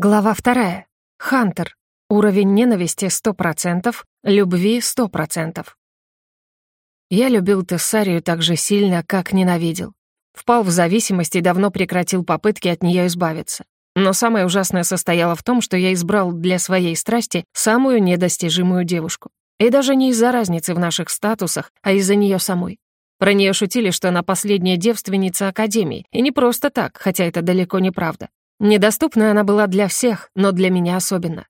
Глава вторая. Хантер. Уровень ненависти 100%, любви 100%. Я любил Тессарию так же сильно, как ненавидел. Впал в зависимость и давно прекратил попытки от нее избавиться. Но самое ужасное состояло в том, что я избрал для своей страсти самую недостижимую девушку. И даже не из-за разницы в наших статусах, а из-за нее самой. Про нее шутили, что она последняя девственница Академии, и не просто так, хотя это далеко не правда. Недоступная она была для всех, но для меня особенно.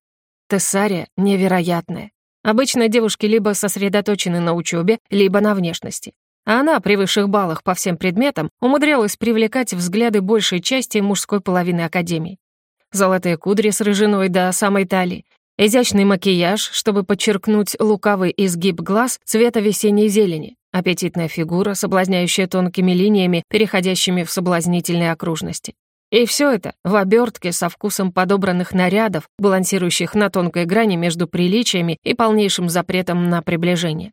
Тессария невероятная. Обычно девушки либо сосредоточены на учебе, либо на внешности. А она при высших баллах по всем предметам умудрялась привлекать взгляды большей части мужской половины Академии. Золотые кудри с рыжиной до самой талии, изящный макияж, чтобы подчеркнуть лукавый изгиб глаз цвета весенней зелени, аппетитная фигура, соблазняющая тонкими линиями, переходящими в соблазнительные окружности. И все это в обертке со вкусом подобранных нарядов, балансирующих на тонкой грани между приличиями и полнейшим запретом на приближение.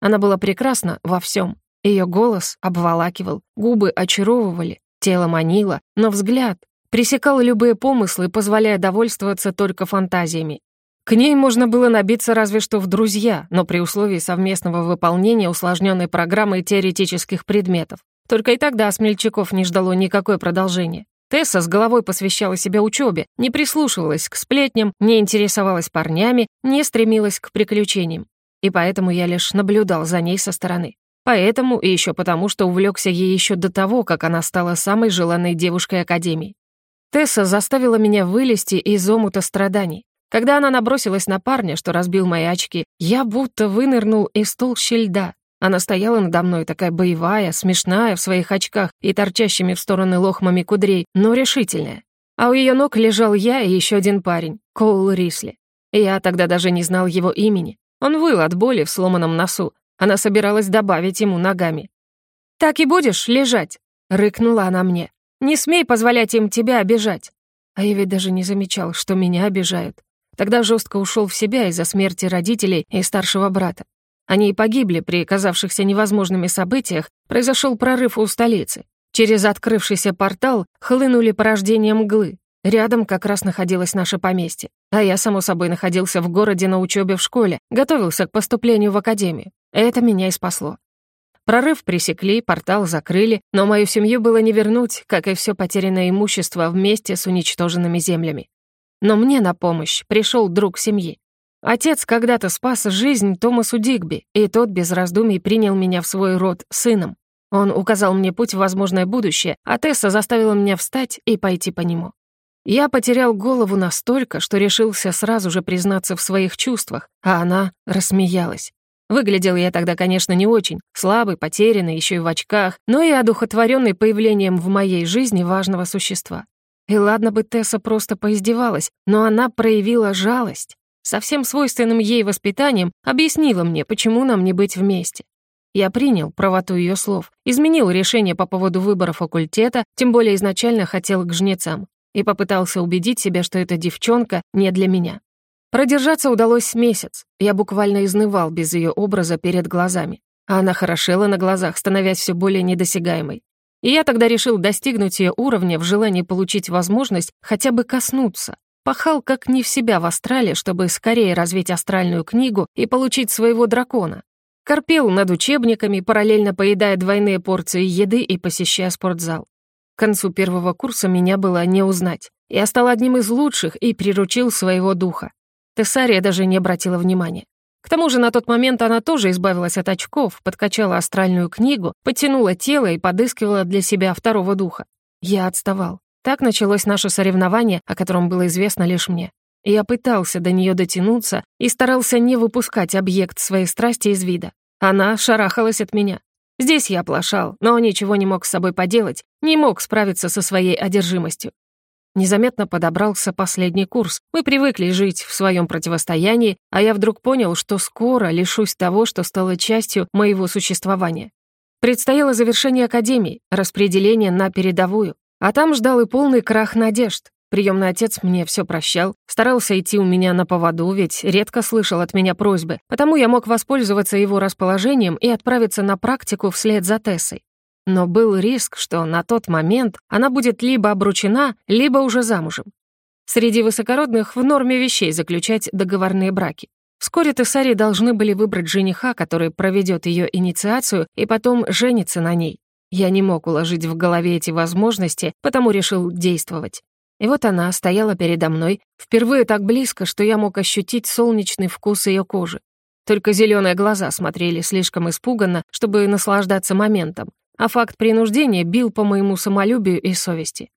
Она была прекрасна во всем. Ее голос обволакивал, губы очаровывали, тело манило, но взгляд пресекал любые помыслы, позволяя довольствоваться только фантазиями. К ней можно было набиться разве что в друзья, но при условии совместного выполнения усложненной программы теоретических предметов. Только и тогда смельчаков не ждало никакое продолжение. Тесса с головой посвящала себя учебе, не прислушивалась к сплетням, не интересовалась парнями, не стремилась к приключениям. И поэтому я лишь наблюдал за ней со стороны. Поэтому и еще потому, что увлекся ей еще до того, как она стала самой желанной девушкой Академии. Тесса заставила меня вылезти из омута страданий. Когда она набросилась на парня, что разбил мои очки, я будто вынырнул из толщи льда. Она стояла надо мной, такая боевая, смешная в своих очках и торчащими в стороны лохмами кудрей, но решительная. А у ее ног лежал я и еще один парень, Коул Рисли. Я тогда даже не знал его имени. Он выл от боли в сломанном носу. Она собиралась добавить ему ногами. «Так и будешь лежать?» — рыкнула она мне. «Не смей позволять им тебя обижать». А я ведь даже не замечал, что меня обижают. Тогда жестко ушел в себя из-за смерти родителей и старшего брата. Они и погибли при казавшихся невозможными событиях, произошел прорыв у столицы. Через открывшийся портал хлынули порождения мглы. Рядом как раз находилось наше поместье. А я, само собой, находился в городе на учебе в школе, готовился к поступлению в академию. Это меня и спасло. Прорыв пресекли, портал закрыли, но мою семью было не вернуть, как и все потерянное имущество вместе с уничтоженными землями. Но мне на помощь пришел друг семьи. Отец когда-то спас жизнь Томасу Дигби, и тот без раздумий принял меня в свой род сыном. Он указал мне путь в возможное будущее, а Тесса заставила меня встать и пойти по нему. Я потерял голову настолько, что решился сразу же признаться в своих чувствах, а она рассмеялась. Выглядел я тогда, конечно, не очень, слабый, потерянный, еще и в очках, но и одухотворенный появлением в моей жизни важного существа. И ладно бы Тесса просто поиздевалась, но она проявила жалость со всем свойственным ей воспитанием объяснила мне, почему нам не быть вместе. Я принял правоту ее слов, изменил решение по поводу выбора факультета, тем более изначально хотел к жнецам, и попытался убедить себя, что эта девчонка не для меня. Продержаться удалось месяц. Я буквально изнывал без ее образа перед глазами. А она хорошела на глазах, становясь все более недосягаемой. И я тогда решил достигнуть ее уровня в желании получить возможность хотя бы коснуться, Пахал как не в себя в астрале, чтобы скорее развить астральную книгу и получить своего дракона. Корпел над учебниками, параллельно поедая двойные порции еды и посещая спортзал. К концу первого курса меня было не узнать. Я стал одним из лучших и приручил своего духа. Тессария даже не обратила внимания. К тому же на тот момент она тоже избавилась от очков, подкачала астральную книгу, подтянула тело и подыскивала для себя второго духа. Я отставал. Так началось наше соревнование, о котором было известно лишь мне. Я пытался до нее дотянуться и старался не выпускать объект своей страсти из вида. Она шарахалась от меня. Здесь я оплошал, но ничего не мог с собой поделать, не мог справиться со своей одержимостью. Незаметно подобрался последний курс. Мы привыкли жить в своем противостоянии, а я вдруг понял, что скоро лишусь того, что стало частью моего существования. Предстояло завершение академии, распределение на передовую. А там ждал и полный крах надежд. Приемный отец мне все прощал, старался идти у меня на поводу, ведь редко слышал от меня просьбы, потому я мог воспользоваться его расположением и отправиться на практику вслед за Тессой. Но был риск, что на тот момент она будет либо обручена, либо уже замужем. Среди высокородных в норме вещей заключать договорные браки. Вскоре Тессари должны были выбрать жениха, который проведет ее инициацию и потом женится на ней. Я не мог уложить в голове эти возможности, потому решил действовать. И вот она стояла передо мной, впервые так близко, что я мог ощутить солнечный вкус ее кожи. Только зеленые глаза смотрели слишком испуганно, чтобы наслаждаться моментом, а факт принуждения бил по моему самолюбию и совести.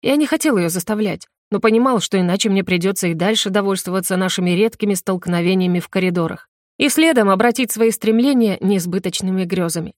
Я не хотел ее заставлять, но понимал, что иначе мне придется и дальше довольствоваться нашими редкими столкновениями в коридорах и следом обратить свои стремления несбыточными грезами.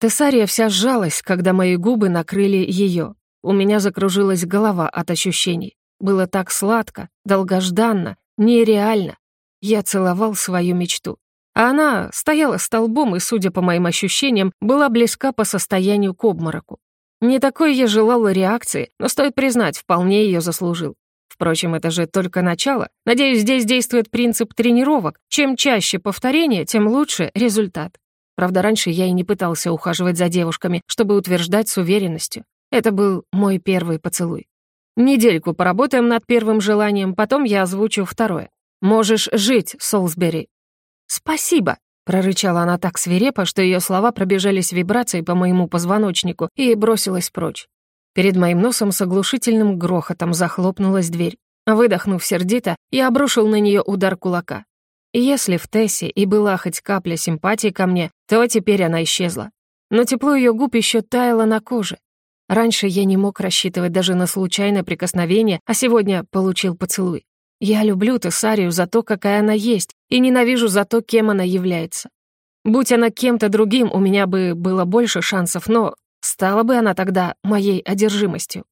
Тессария вся сжалась, когда мои губы накрыли ее. У меня закружилась голова от ощущений. Было так сладко, долгожданно, нереально. Я целовал свою мечту. А она стояла столбом и, судя по моим ощущениям, была близка по состоянию к обмороку. Не такой я желала реакции, но, стоит признать, вполне ее заслужил. Впрочем, это же только начало. Надеюсь, здесь действует принцип тренировок. Чем чаще повторение, тем лучше результат. Правда, раньше я и не пытался ухаживать за девушками, чтобы утверждать с уверенностью. Это был мой первый поцелуй. Недельку поработаем над первым желанием, потом я озвучу второе. Можешь жить, Солсбери. Спасибо, Прорычала она так свирепо, что ее слова пробежались вибрацией по моему позвоночнику и бросилась прочь. Перед моим носом с оглушительным грохотом захлопнулась дверь. Выдохнув сердито, я обрушил на нее удар кулака. И если в Тессе и была хоть капля симпатии ко мне, то теперь она исчезла. Но тепло ее губ еще таяло на коже. Раньше я не мог рассчитывать даже на случайное прикосновение, а сегодня получил поцелуй. Я люблю Тессарию за то, какая она есть, и ненавижу за то, кем она является. Будь она кем-то другим, у меня бы было больше шансов, но стала бы она тогда моей одержимостью.